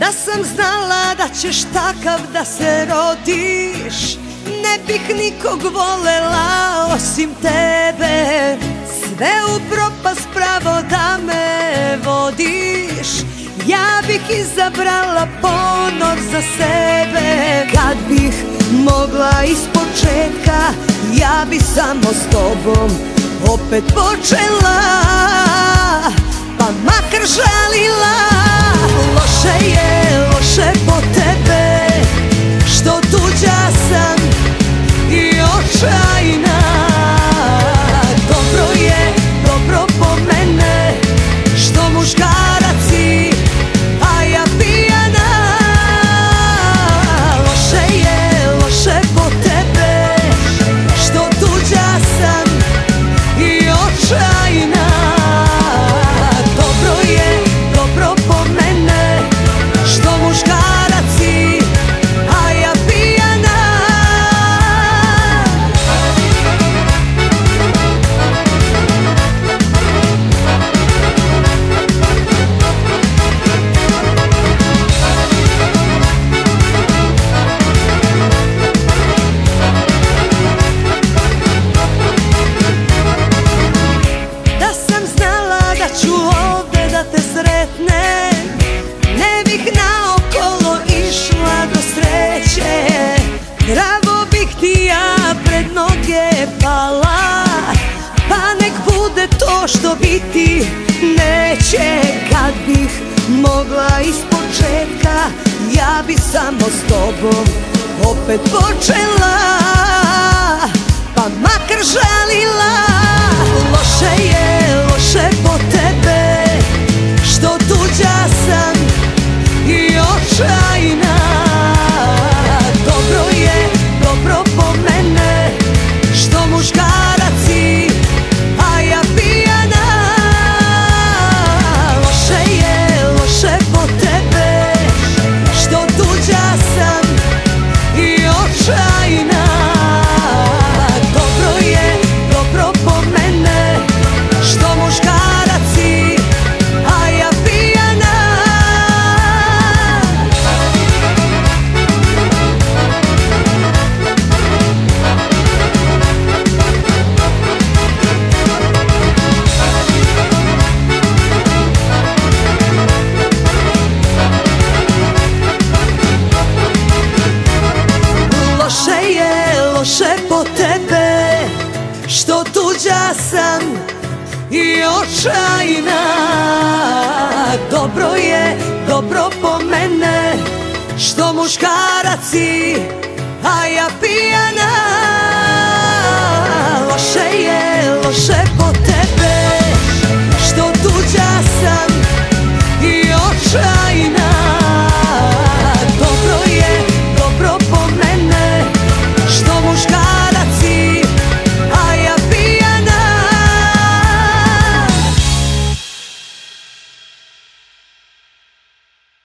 Da sam znala da ćeš takav da se rodiš Ne bih nikog volela osim tebe. Sve u propast pravo da me vodiš Ja bih izabrala ponor za sebe. Kad bih mogla iz početka Ja bi samo s tobom opet počela što biti neće Kad bih mogla iz početka. Ja bi samo s tobom opet počela po tebe Što tuđa sam i očajna. Dobro je, dobro po mene Što muškarac